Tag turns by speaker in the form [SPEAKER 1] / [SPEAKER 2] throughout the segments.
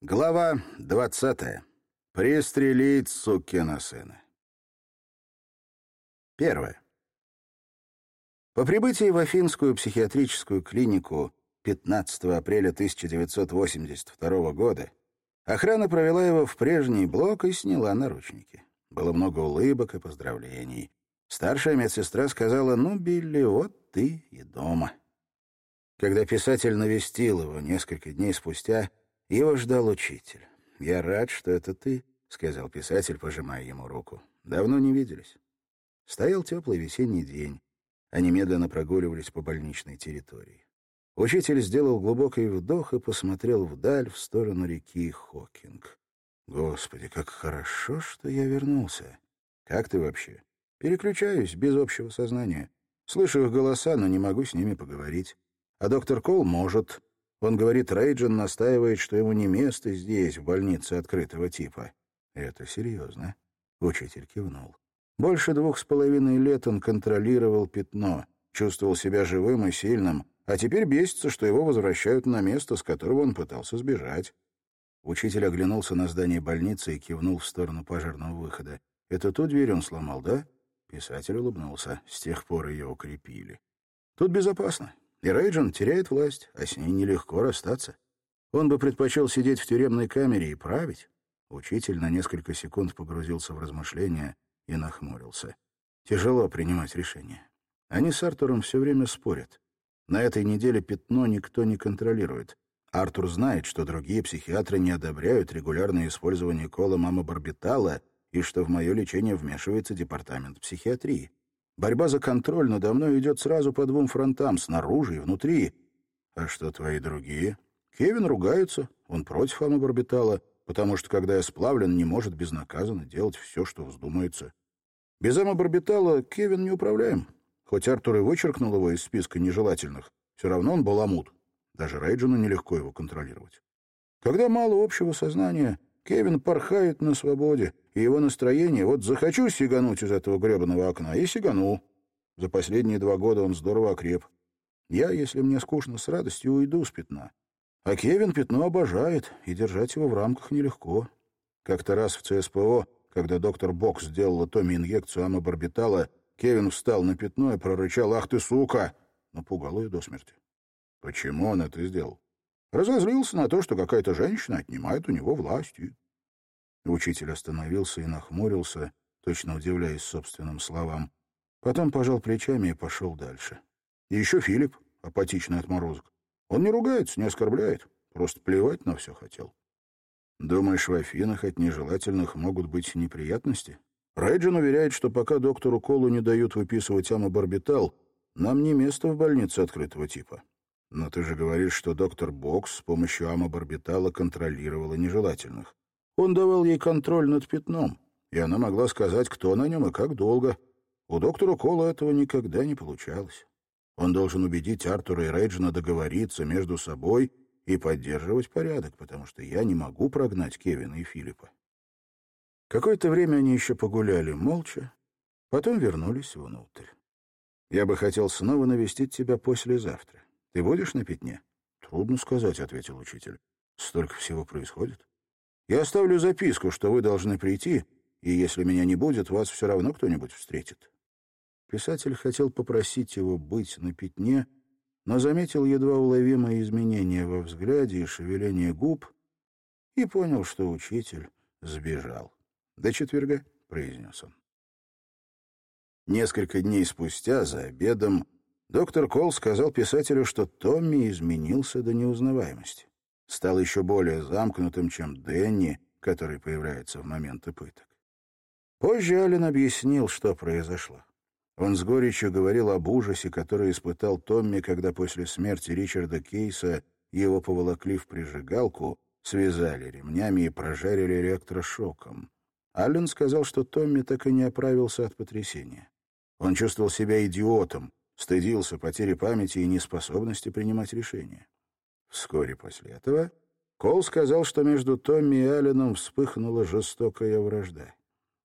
[SPEAKER 1] Глава двадцатая. Пристрелить сукина сына. Первое. По прибытии в Афинскую психиатрическую клинику 15 апреля 1982 года охрана провела его в прежний блок и сняла наручники. Было много улыбок и поздравлений. Старшая медсестра сказала, «Ну, Билли, вот ты и дома». Когда писатель навестил его несколько дней спустя, его ждал учитель. «Я рад, что это ты», — сказал писатель, пожимая ему руку. «Давно не виделись». Стоял теплый весенний день. Они медленно прогуливались по больничной территории. Учитель сделал глубокий вдох и посмотрел вдаль, в сторону реки Хокинг. «Господи, как хорошо, что я вернулся. Как ты вообще?» «Переключаюсь, без общего сознания. Слышу их голоса, но не могу с ними поговорить. А доктор Кол может. Он говорит, Рейджин настаивает, что ему не место здесь, в больнице открытого типа. Это серьезно. Учитель кивнул. Больше двух с половиной лет он контролировал пятно, чувствовал себя живым и сильным, а теперь бесится, что его возвращают на место, с которого он пытался сбежать. Учитель оглянулся на здание больницы и кивнул в сторону пожарного выхода. «Это ту дверь он сломал, да?» Писатель улыбнулся. С тех пор ее укрепили. «Тут безопасно. И Рейджин теряет власть, а с ней нелегко расстаться. Он бы предпочел сидеть в тюремной камере и править. Учитель на несколько секунд погрузился в размышления и нахмурился. Тяжело принимать решения. Они с Артуром все время спорят. На этой неделе пятно никто не контролирует. Артур знает, что другие психиатры не одобряют регулярное использование кола мамобарбитала и что в мое лечение вмешивается департамент психиатрии. Борьба за контроль надо мной идет сразу по двум фронтам, снаружи и внутри. А что твои другие? Кевин ругается, он против амобарбитала, потому что, когда я сплавлен, не может безнаказанно делать все, что вздумается. Без амобарбитала Кевин не управляем. Хоть Артур и вычеркнул его из списка нежелательных, все равно он баламут. Даже Рейджину нелегко его контролировать. Когда мало общего сознания, Кевин порхает на свободе, и его настроение вот захочу сигануть из этого гребаного окна, и сигану. За последние два года он здорово окреп. Я, если мне скучно, с радостью уйду с пятна. А Кевин пятно обожает, и держать его в рамках нелегко. Как-то раз в ЦСПО, когда доктор Бокс сделала Томми инъекцию амобарбитала, Кевин встал на пятно и прорычал «Ах ты, сука!» Напугал ее до смерти. Почему он это сделал? Разозлился на то, что какая-то женщина отнимает у него власть. Учитель остановился и нахмурился, точно удивляясь собственным словам. Потом пожал плечами и пошел дальше. И еще Филипп, апатичный отморозок. Он не ругается, не оскорбляет, просто плевать на все хотел. Думаешь, в Афинах от нежелательных могут быть неприятности? Рейджин уверяет, что пока доктору Колу не дают выписывать амобарбитал, нам не место в больнице открытого типа. Но ты же говоришь, что доктор Бокс с помощью амобарбитала контролировала нежелательных. Он давал ей контроль над пятном, и она могла сказать, кто на нем и как долго. У доктора Кола этого никогда не получалось. Он должен убедить Артура и Рейджина договориться между собой и поддерживать порядок, потому что я не могу прогнать Кевина и Филиппа. Какое-то время они еще погуляли молча, потом вернулись внутрь. «Я бы хотел снова навестить тебя послезавтра. Ты будешь на пятне? Трудно сказать, ответил учитель. Столько всего происходит. Я оставлю записку, что вы должны прийти, и если меня не будет, вас все равно кто-нибудь встретит. Писатель хотел попросить его быть на пятне, но заметил едва уловимое изменение во взгляде и шевеление губ и понял, что учитель сбежал. «До четверга», — произнес он. Несколько дней спустя, за обедом, Доктор Кол сказал писателю, что Томми изменился до неузнаваемости. Стал еще более замкнутым, чем Дэнни, который появляется в моменты пыток. Позже Аллен объяснил, что произошло. Он с горечью говорил об ужасе, который испытал Томми, когда после смерти Ричарда Кейса его поволокли в прижигалку, связали ремнями и прожарили электрошоком. Аллен сказал, что Томми так и не оправился от потрясения. Он чувствовал себя идиотом, стыдился потери памяти и неспособности принимать решения. Вскоре после этого Кол сказал, что между Томми и Алленом вспыхнула жестокая вражда.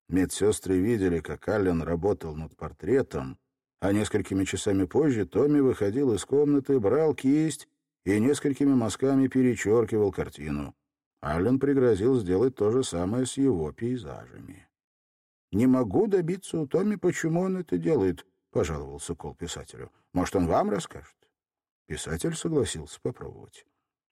[SPEAKER 1] Медсестры видели, как Аллен работал над портретом, а несколькими часами позже Томми выходил из комнаты, брал кисть и несколькими мазками перечеркивал картину. Аллен пригрозил сделать то же самое с его пейзажами. «Не могу добиться у Томми, почему он это делает», — пожаловался Кол писателю. «Может, он вам расскажет?» Писатель согласился попробовать.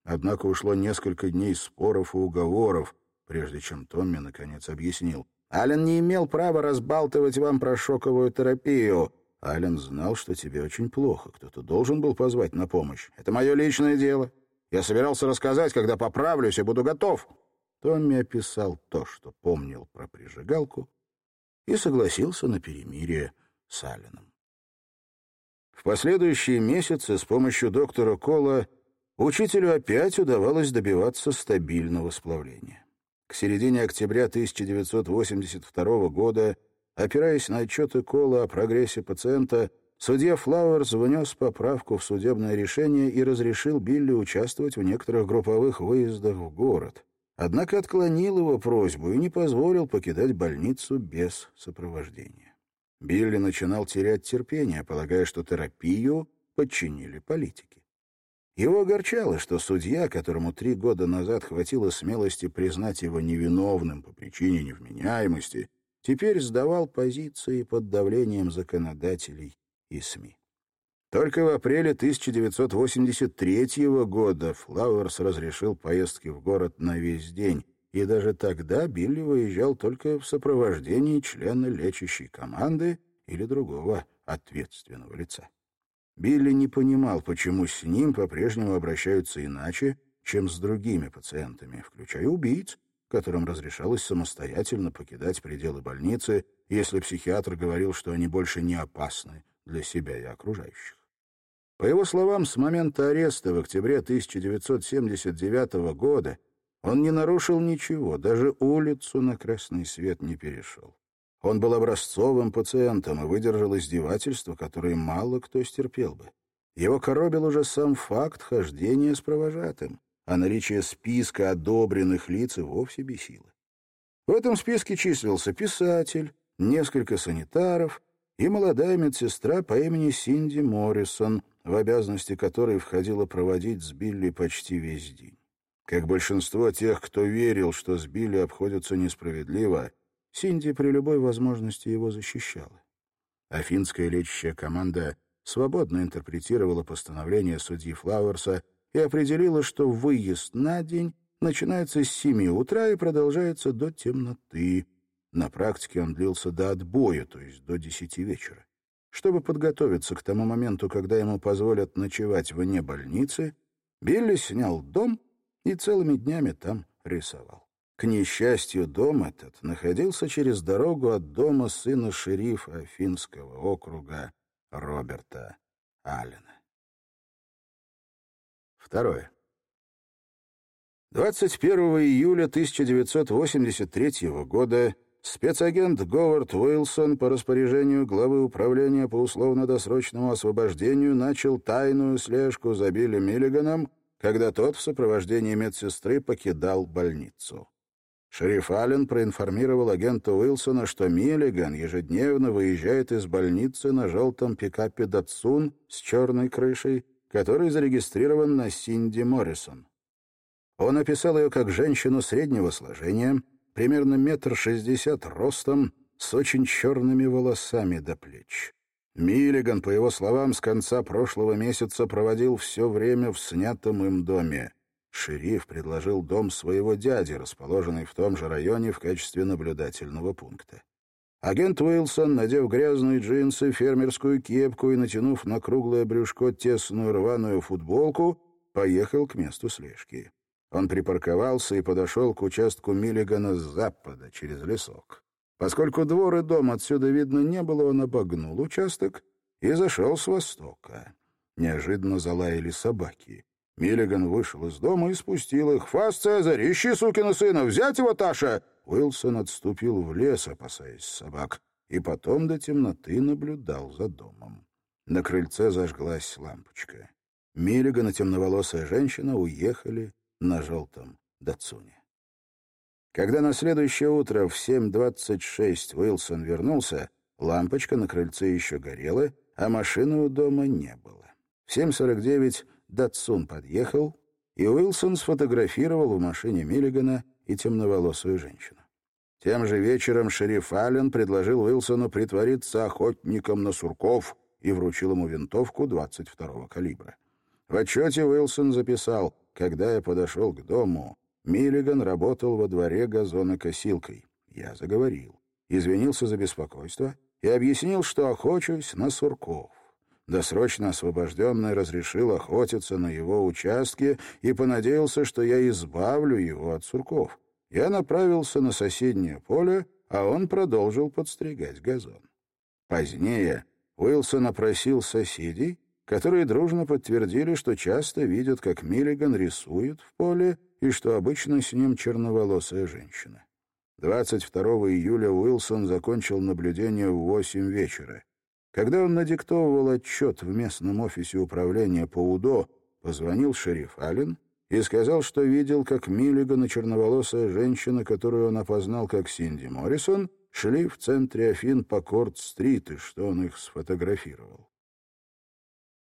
[SPEAKER 1] Однако ушло несколько дней споров и уговоров, прежде чем Томми наконец объяснил. «Аллен не имел права разбалтывать вам про шоковую терапию. Аллен знал, что тебе очень плохо. Кто-то должен был позвать на помощь. Это мое личное дело. Я собирался рассказать, когда поправлюсь и буду готов». Томми описал то, что помнил про прижигалку, и согласился на перемирие с Алленом. В последующие месяцы с помощью доктора Кола учителю опять удавалось добиваться стабильного сплавления. К середине октября 1982 года, опираясь на отчеты Кола о прогрессе пациента, судья Флауэрс внес поправку в судебное решение и разрешил Билли участвовать в некоторых групповых выездах в город. Однако отклонил его просьбу и не позволил покидать больницу без сопровождения. Билли начинал терять терпение, полагая, что терапию подчинили политике. Его огорчало, что судья, которому три года назад хватило смелости признать его невиновным по причине невменяемости, теперь сдавал позиции под давлением законодателей и СМИ. Только в апреле 1983 года Флауэрс разрешил поездки в город на весь день, и даже тогда Билли выезжал только в сопровождении члена лечащей команды или другого ответственного лица. Билли не понимал, почему с ним по-прежнему обращаются иначе, чем с другими пациентами, включая убийц, которым разрешалось самостоятельно покидать пределы больницы, если психиатр говорил, что они больше не опасны для себя и окружающих. По его словам, с момента ареста в октябре 1979 года он не нарушил ничего, даже улицу на красный свет не перешел. Он был образцовым пациентом и выдержал издевательства, которые мало кто стерпел бы. Его коробил уже сам факт хождения с провожатым, а наличие списка одобренных лиц и вовсе бесило. В этом списке числился писатель, несколько санитаров и молодая медсестра по имени Синди Моррисон, в обязанности которой входило проводить с Билли почти весь день. Как большинство тех, кто верил, что с Билли обходятся несправедливо, Синди при любой возможности его защищала. Афинская лечащая команда свободно интерпретировала постановление судьи Флауэрса и определила, что выезд на день начинается с семи утра и продолжается до темноты. На практике он длился до отбоя, то есть до десяти вечера. Чтобы подготовиться к тому моменту, когда ему позволят ночевать вне больницы, Билли снял дом и целыми днями там рисовал. К несчастью, дом этот находился через дорогу от дома сына шерифа Афинского округа Роберта Аллена. Второе. 21 июля 1983 года Спецагент Говард Уилсон по распоряжению главы управления по условно-досрочному освобождению начал тайную слежку за Билли Миллиганом, когда тот в сопровождении медсестры покидал больницу. Шериф Аллен проинформировал агента Уилсона, что Миллиган ежедневно выезжает из больницы на желтом пикапе «Датсун» с черной крышей, который зарегистрирован на Синди Моррисон. Он описал ее как женщину среднего сложения, примерно метр шестьдесят ростом, с очень черными волосами до плеч. Миллиган, по его словам, с конца прошлого месяца проводил все время в снятом им доме. Шериф предложил дом своего дяди, расположенный в том же районе в качестве наблюдательного пункта. Агент Уилсон, надев грязные джинсы, фермерскую кепку и натянув на круглое брюшко тесную рваную футболку, поехал к месту слежки. Он припарковался и подошел к участку Миллигана с запада, через лесок. Поскольку двор и дом отсюда видно не было, он обогнул участок и зашел с востока. Неожиданно залаяли собаки. Миллиган вышел из дома и спустил их. «Фас, Цезарь, ищи сукина сына! Взять его, Таша!» Уилсон отступил в лес, опасаясь собак, и потом до темноты наблюдал за домом. На крыльце зажглась лампочка. Миллиган и темноволосая женщина уехали на желтом Датсуне. Когда на следующее утро в 7.26 Уилсон вернулся, лампочка на крыльце еще горела, а машины у дома не было. В 7.49 Датсун подъехал, и Уилсон сфотографировал в машине Миллигана и темноволосую женщину. Тем же вечером шериф Аллен предложил Уилсону притвориться охотником на сурков и вручил ему винтовку 22-го калибра. В отчете Уилсон записал, когда я подошел к дому, Миллиган работал во дворе газонокосилкой. Я заговорил, извинился за беспокойство и объяснил, что охочусь на сурков. Досрочно освобожденный разрешил охотиться на его участке и понадеялся, что я избавлю его от сурков. Я направился на соседнее поле, а он продолжил подстригать газон. Позднее Уилсон опросил соседей, которые дружно подтвердили, что часто видят, как Миллиган рисует в поле и что обычно с ним черноволосая женщина. 22 июля Уилсон закончил наблюдение в 8 вечера. Когда он надиктовывал отчет в местном офисе управления по УДО, позвонил шериф Аллен и сказал, что видел, как Миллиган и черноволосая женщина, которую он опознал как Синди Моррисон, шли в центре Афин по Корт-стрит, и что он их сфотографировал.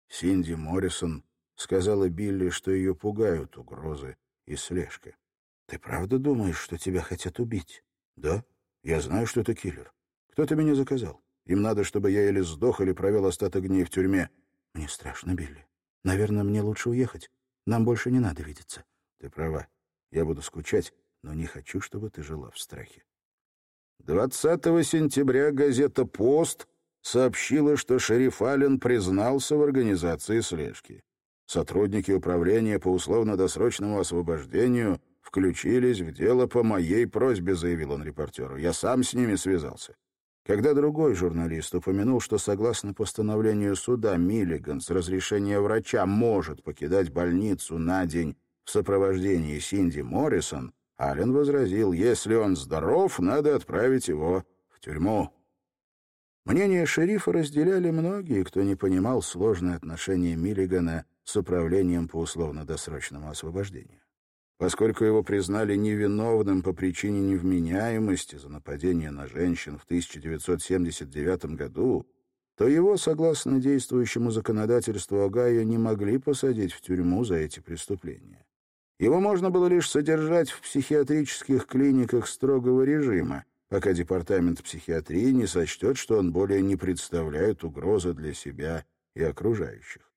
[SPEAKER 1] Синди Моррисон сказала Билли, что ее пугают угрозы и слежка. «Ты правда думаешь, что тебя хотят убить?» «Да. Я знаю, что ты киллер. Кто-то меня заказал. Им надо, чтобы я или сдох, или провел остаток дней в тюрьме». «Мне страшно, Билли. Наверное, мне лучше уехать. Нам больше не надо видеться». «Ты права. Я буду скучать, но не хочу, чтобы ты жила в страхе». 20 сентября газета «Пост» сообщила, что шериф Аллен признался в организации слежки. Сотрудники управления по условно-досрочному освобождению включились в дело по моей просьбе, заявил он репортеру. Я сам с ними связался. Когда другой журналист упомянул, что согласно постановлению суда Миллиган с разрешения врача может покидать больницу на день в сопровождении Синди Моррисон, Аллен возразил, если он здоров, надо отправить его в тюрьму. Мнение шерифа разделяли многие, кто не понимал сложные отношения Миллигана с управлением по условно-досрочному освобождению. Поскольку его признали невиновным по причине невменяемости за нападение на женщин в 1979 году, то его, согласно действующему законодательству Огайо, не могли посадить в тюрьму за эти преступления. Его можно было лишь содержать в психиатрических клиниках строгого режима, пока департамент психиатрии не сочтет, что он более не представляет угрозы для себя и окружающих.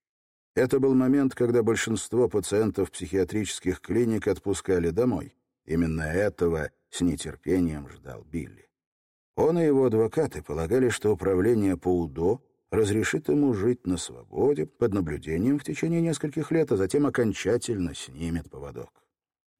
[SPEAKER 1] Это был момент, когда большинство пациентов психиатрических клиник отпускали домой. Именно этого с нетерпением ждал Билли. Он и его адвокаты полагали, что управление по УДО разрешит ему жить на свободе под наблюдением в течение нескольких лет, а затем окончательно снимет поводок.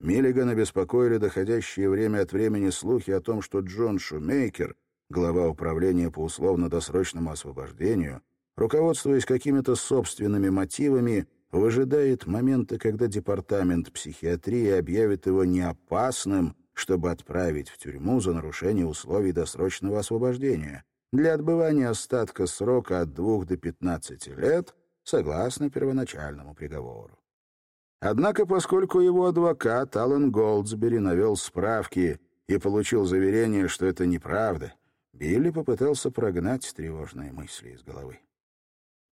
[SPEAKER 1] Миллигана беспокоили доходящие время от времени слухи о том, что Джон Шумейкер, глава управления по условно-досрочному освобождению, руководствуясь какими-то собственными мотивами, выжидает момента, когда департамент психиатрии объявит его неопасным, чтобы отправить в тюрьму за нарушение условий досрочного освобождения для отбывания остатка срока от 2 до 15 лет согласно первоначальному приговору. Однако, поскольку его адвокат Аллен Голдсбери навел справки и получил заверение, что это неправда, Билли попытался прогнать тревожные мысли из головы.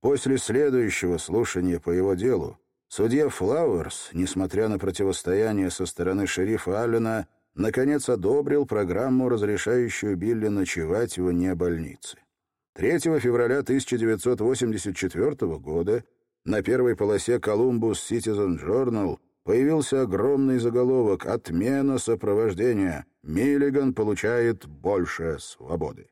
[SPEAKER 1] После следующего слушания по его делу судья Флауэрс, несмотря на противостояние со стороны шерифа Аллена, наконец одобрил программу, разрешающую Билли ночевать вне больницы. 3 февраля 1984 года на первой полосе Columbus Citizen Journal появился огромный заголовок «Отмена сопровождения. Миллиган получает больше свободы».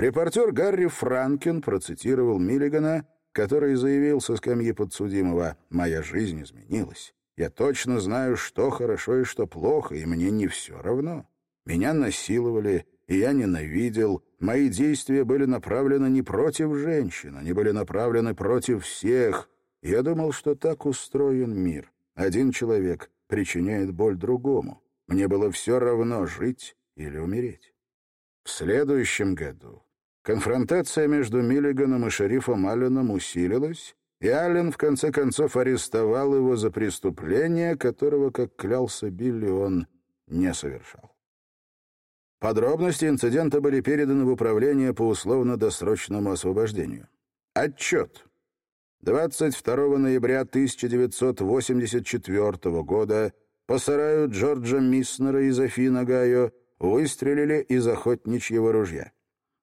[SPEAKER 1] Репортер Гарри Франкен процитировал Миллигана, который заявил со скамьи подсудимого «Моя жизнь изменилась. Я точно знаю, что хорошо и что плохо, и мне не все равно. Меня насиловали, и я ненавидел. Мои действия были направлены не против женщин, они были направлены против всех. Я думал, что так устроен мир. Один человек причиняет боль другому. Мне было все равно жить или умереть. В следующем году Конфронтация между Миллиганом и шерифом Алленом усилилась, и Аллен в конце концов арестовал его за преступление, которого, как клялся Билли, он не совершал. Подробности инцидента были переданы в управление по условно-досрочному освобождению. Отчет. 22 ноября 1984 года по сараю Джорджа Миснера из Афина Гайо выстрелили из охотничьего ружья.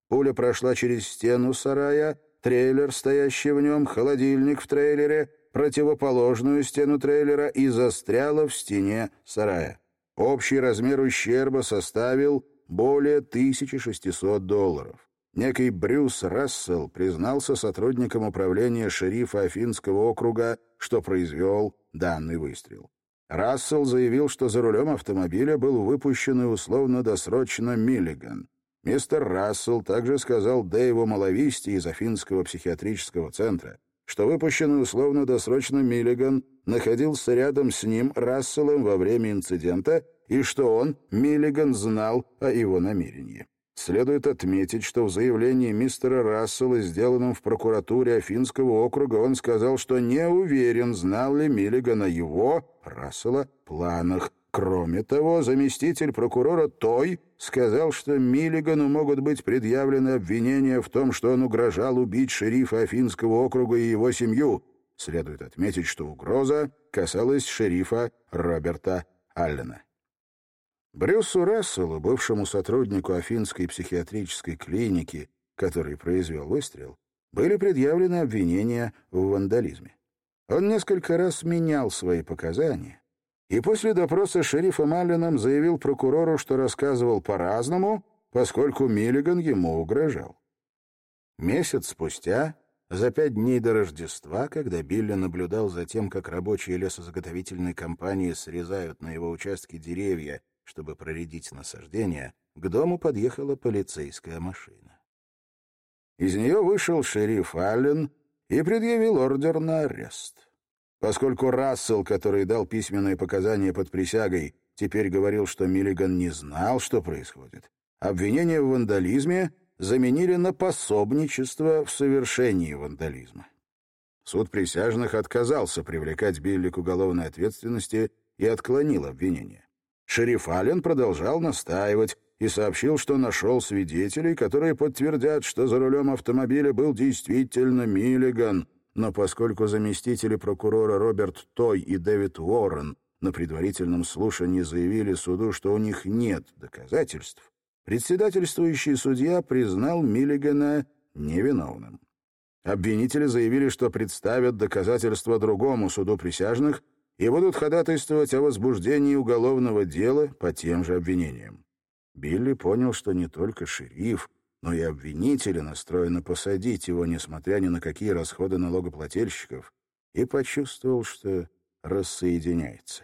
[SPEAKER 1] Пуля прошла через стену сарая, трейлер, стоящий в нем, холодильник в трейлере, противоположную стену трейлера и застряла в стене сарая. Общий размер ущерба составил более 1600 долларов. Некий Брюс Рассел признался сотрудникам управления шерифа Афинского округа, что произвел данный выстрел. Рассел заявил, что за рулем автомобиля был выпущен и условно-досрочно Миллиган. Мистер Рассел также сказал Дэйву Маловисти из Афинского психиатрического центра, что выпущенный условно-досрочно Миллиган находился рядом с ним, Расселом, во время инцидента, и что он, Миллиган, знал о его намерении. Следует отметить, что в заявлении мистера Рассела, сделанном в прокуратуре Афинского округа, он сказал, что не уверен, знал ли Миллиган о его, Рассела, планах. Кроме того, заместитель прокурора Той сказал, что Миллигану могут быть предъявлены обвинения в том, что он угрожал убить шерифа Афинского округа и его семью. Следует отметить, что угроза касалась шерифа Роберта Аллена. Брюсу Расселу, бывшему сотруднику Афинской психиатрической клиники, который произвел выстрел, были предъявлены обвинения в вандализме. Он несколько раз менял свои показания, и после допроса шерифом Алленом заявил прокурору, что рассказывал по-разному, поскольку Миллиган ему угрожал. Месяц спустя, за пять дней до Рождества, когда Билли наблюдал за тем, как рабочие лесозаготовительной компании срезают на его участке деревья чтобы проредить насаждение, к дому подъехала полицейская машина. Из нее вышел шериф Аллен и предъявил ордер на арест. Поскольку Рассел, который дал письменные показания под присягой, теперь говорил, что Миллиган не знал, что происходит, обвинение в вандализме заменили на пособничество в совершении вандализма. Суд присяжных отказался привлекать Билли к уголовной ответственности и отклонил обвинение. Шериф Аллен продолжал настаивать и сообщил, что нашел свидетелей, которые подтвердят, что за рулем автомобиля был действительно Миллиган, но поскольку заместители прокурора Роберт Той и Дэвид Уоррен на предварительном слушании заявили суду, что у них нет доказательств, председательствующий судья признал Миллигана невиновным. Обвинители заявили, что представят доказательства другому суду присяжных — и будут ходатайствовать о возбуждении уголовного дела по тем же обвинениям. Билли понял, что не только шериф, но и обвинители настроены посадить его, несмотря ни на какие расходы налогоплательщиков, и почувствовал, что рассоединяется.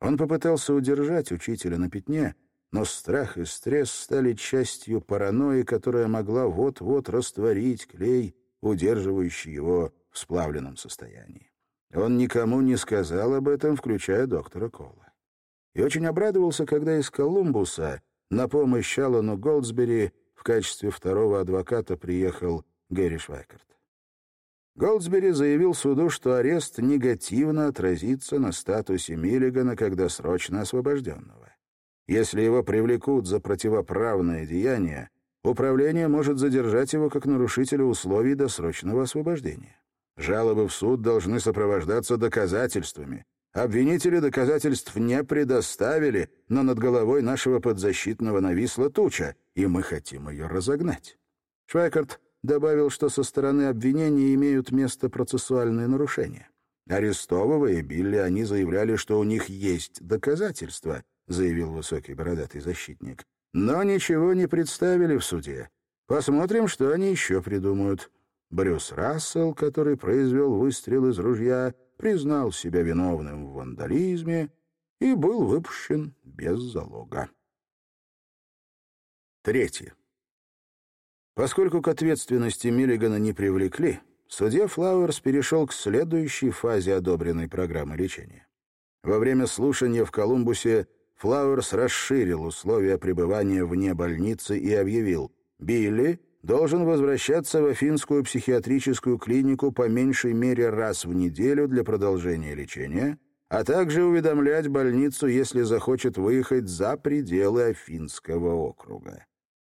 [SPEAKER 1] Он попытался удержать учителя на пятне, но страх и стресс стали частью паранойи, которая могла вот-вот растворить клей, удерживающий его в сплавленном состоянии. Он никому не сказал об этом, включая доктора Кола. И очень обрадовался, когда из Колумбуса на помощь Аллану Голдсбери качестве второго адвоката приехал Гэри Швайкарт. Голдсбери заявил суду, что арест негативно отразится на статусе Миллигана как досрочно освобожденного. Если его привлекут за противоправное деяние, управление может задержать его как нарушителя условий досрочного освобождения. Жалобы в суд должны сопровождаться доказательствами. Обвинители доказательств не предоставили, но над головой нашего подзащитного нависла туча, и мы хотим ее разогнать. Швайкарт добавил, что со стороны обвинения имеют место процессуальные нарушения. Арестовывая Билли, они заявляли, что у них есть доказательства, заявил высокий бородатый защитник. Но ничего не представили в суде. Посмотрим, что они еще придумают. Брюс Рассел, который произвел выстрел из ружья, признал себя виновным в вандализме и был выпущен без залога. Третье. Поскольку к ответственности Миллигана не привлекли, судья Флауэрс перешел к следующей фазе одобренной программы лечения. Во время слушания в Колумбусе Флауэрс расширил условия пребывания вне больницы и объявил «Билли должен возвращаться в Афинскую психиатрическую клинику по меньшей мере раз в неделю для продолжения лечения, а также уведомлять больницу, если захочет выехать за пределы Афинского округа.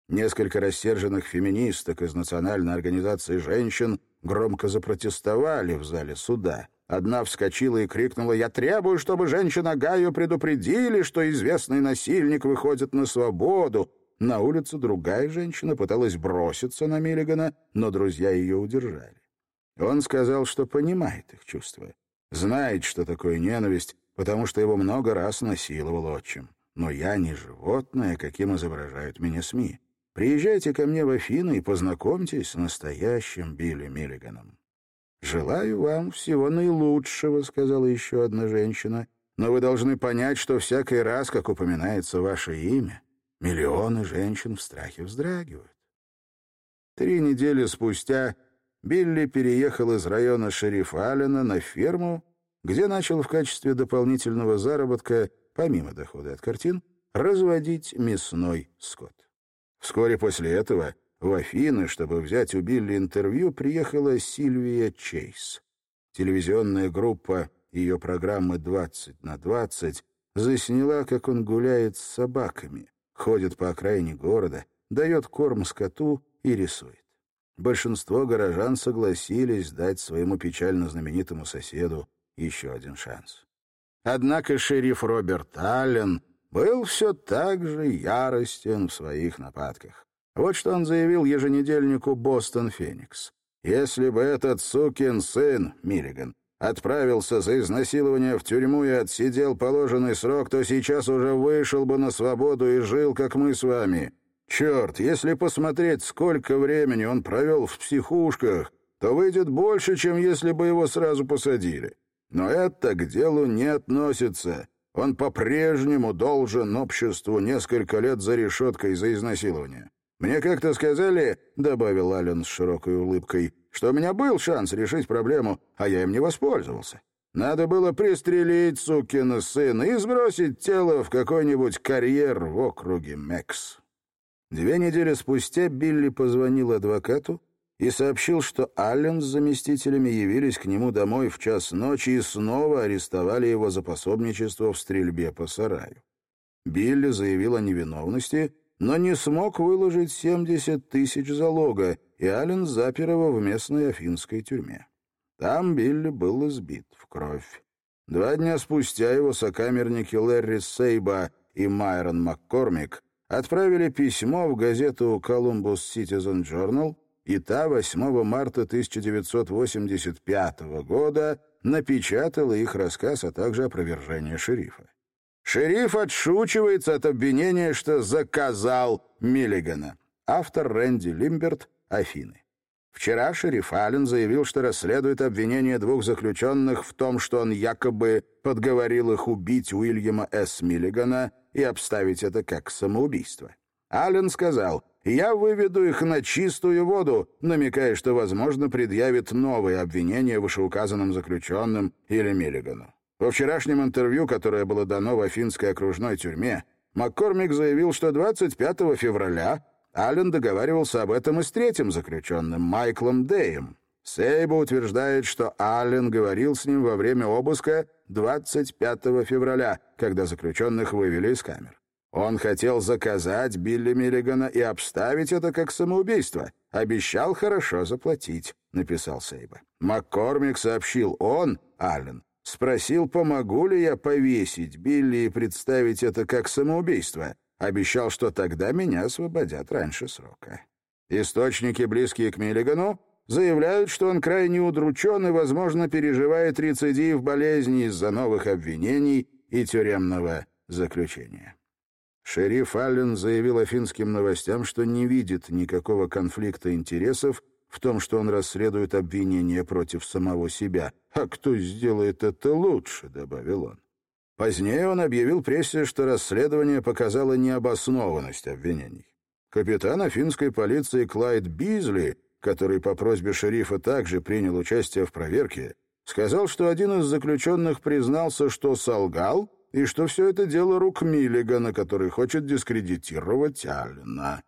[SPEAKER 1] Несколько рассерженных феминисток из Национальной организации женщин громко запротестовали в зале суда. Одна вскочила и крикнула «Я требую, чтобы женщина Гаю предупредили, что известный насильник выходит на свободу». На улице другая женщина пыталась броситься на Миллигана, но друзья ее удержали. Он сказал, что понимает их чувства, знает, что такое ненависть, потому что его много раз насиловал отчим. Но я не животное, каким изображают меня СМИ. Приезжайте ко мне в Афины и познакомьтесь с настоящим Билли Миллиганом. «Желаю вам всего наилучшего», — сказала еще одна женщина. «Но вы должны понять, что всякий раз, как упоминается ваше имя, миллионы женщин в страхе вздрагивают». Три недели спустя Билли переехал из района шерифа Аллена на ферму, где начал в качестве дополнительного заработка, помимо дохода от картин, разводить мясной скот. Вскоре после этого в Афины, чтобы взять у Билли интервью, приехала Сильвия Чейз. Телевизионная группа ее программы «20 на 20» засняла, как он гуляет с собаками, ходит по окраине города, дает корм скоту и рисует. Большинство горожан согласились дать своему печально знаменитому соседу еще один шанс. Однако шериф Роберт Аллен был все так же яростен в своих нападках. Вот что он заявил еженедельнику «Бостон Феникс». «Если бы этот сукин сын, Миллиган, отправился за изнасилование в тюрьму и отсидел положенный срок, то сейчас уже вышел бы на свободу и жил, как мы с вами. Черт, если посмотреть, сколько времени он провел в психушках, то выйдет больше, чем если бы его сразу посадили. Но это к делу не относится. Он по-прежнему должен обществу несколько лет за решеткой за изнасилование. Мне как-то сказали, — добавил Аллен с широкой улыбкой, — что у меня был шанс решить проблему, а я им не воспользовался. Надо было пристрелить сукина сына и сбросить тело в какой-нибудь карьер в округе Мекс. Две недели спустя Билли позвонил адвокату и сообщил, что Аллен с заместителями явились к нему домой в час ночи и снова арестовали его за пособничество в стрельбе по сараю. Билли заявил о невиновности — но не смог выложить 70 тысяч залога, и Аллен запер его в местной афинской тюрьме. Там Билли был избит в кровь. Два дня спустя его сокамерники Лерри Сейба и Майрон Маккормик отправили письмо в газету Columbus Citizen Journal, и та 8 марта 1985 года напечатала их рассказ, а также опровержение шерифа. Шериф отшучивается от обвинения, что заказал Миллигана. Автор Рэнди Лимберт, Афины. Вчера шериф Аллен заявил, что расследует обвинение двух заключенных в том, что он якобы подговорил их убить Уильяма С. Миллигана и обставить это как самоубийство. Аллен сказал, «Я выведу их на чистую воду», намекая, что, возможно, предъявит новые обвинения вышеуказанным заключенным или Миллигану. Во вчерашнем интервью, которое было дано в Афинской окружной тюрьме, Маккормик заявил, что 25 февраля Аллен договаривался об этом и с третьим заключенным, Майклом Дэем. Сейба утверждает, что Аллен говорил с ним во время обыска 25 февраля, когда заключенных вывели из камер. Он хотел заказать Билли Миллигана и обставить это как самоубийство. Обещал хорошо заплатить, написал Сейба. Маккормик сообщил, он, Аллен, Спросил, помогу ли я повесить Билли и представить это как самоубийство. Обещал, что тогда меня освободят раньше срока. Источники, близкие к Миллигану, заявляют, что он крайне удручен и, возможно, переживает рецидив болезни из-за новых обвинений и тюремного заключения. Шериф Аллен заявил афинским новостям, что не видит никакого конфликта интересов в том, что он расследует обвинения против самого себя. «А кто сделает это лучше?» — добавил он. Позднее он объявил прессе, что расследование показало необоснованность обвинений. Капитан афинской полиции Клайд Бизли, который по просьбе шерифа также принял участие в проверке, сказал, что один из заключенных признался, что солгал, и что все это дело рук Миллигана, который хочет дискредитировать Аллена.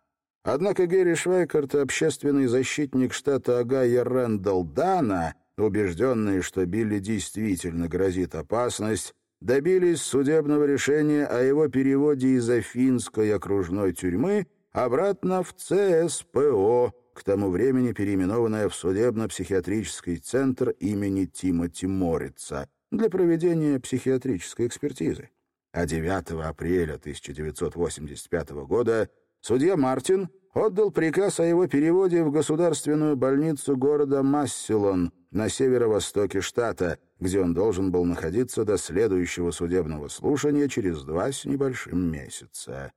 [SPEAKER 1] Однако Герри Швайкарт общественный защитник штата Огайо Рэндалл Дана, убежденные, что Билли действительно грозит опасность, добились судебного решения о его переводе из Афинской окружной тюрьмы обратно в ЦСПО, к тому времени переименованное в судебно-психиатрический центр имени Тимоти Морица для проведения психиатрической экспертизы. А 9 апреля 1985 года судья Мартин отдал приказ о его переводе в государственную больницу города Массилон на северо-востоке штата, где он должен был находиться до следующего судебного слушания через два с небольшим месяца.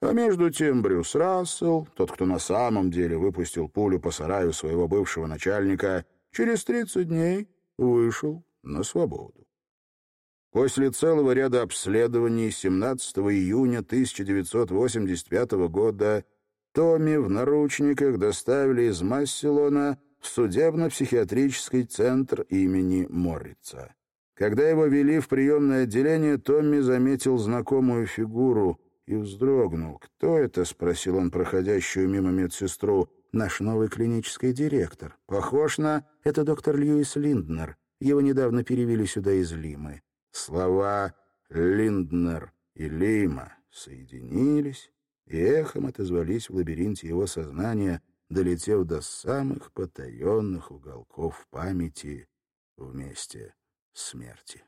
[SPEAKER 1] А между тем Брюс Рассел, тот, кто на самом деле выпустил пулю по сараю своего бывшего начальника, через 30 дней вышел на свободу. После целого ряда обследований 17 июня 1985 года Томми в наручниках доставили из Масселона в судебно-психиатрический центр имени Моррица. Когда его вели в приемное отделение, Томми заметил знакомую фигуру и вздрогнул. «Кто это?» — спросил он проходящую мимо медсестру. «Наш новый клинический директор. Похож на... Это доктор Льюис Линднер. Его недавно перевели сюда из Лимы». Слова «Линднер» и «Лима» соединились, и эхом отозвались в лабиринте его сознания, долетев до самых потаенных уголков памяти вместе смерти.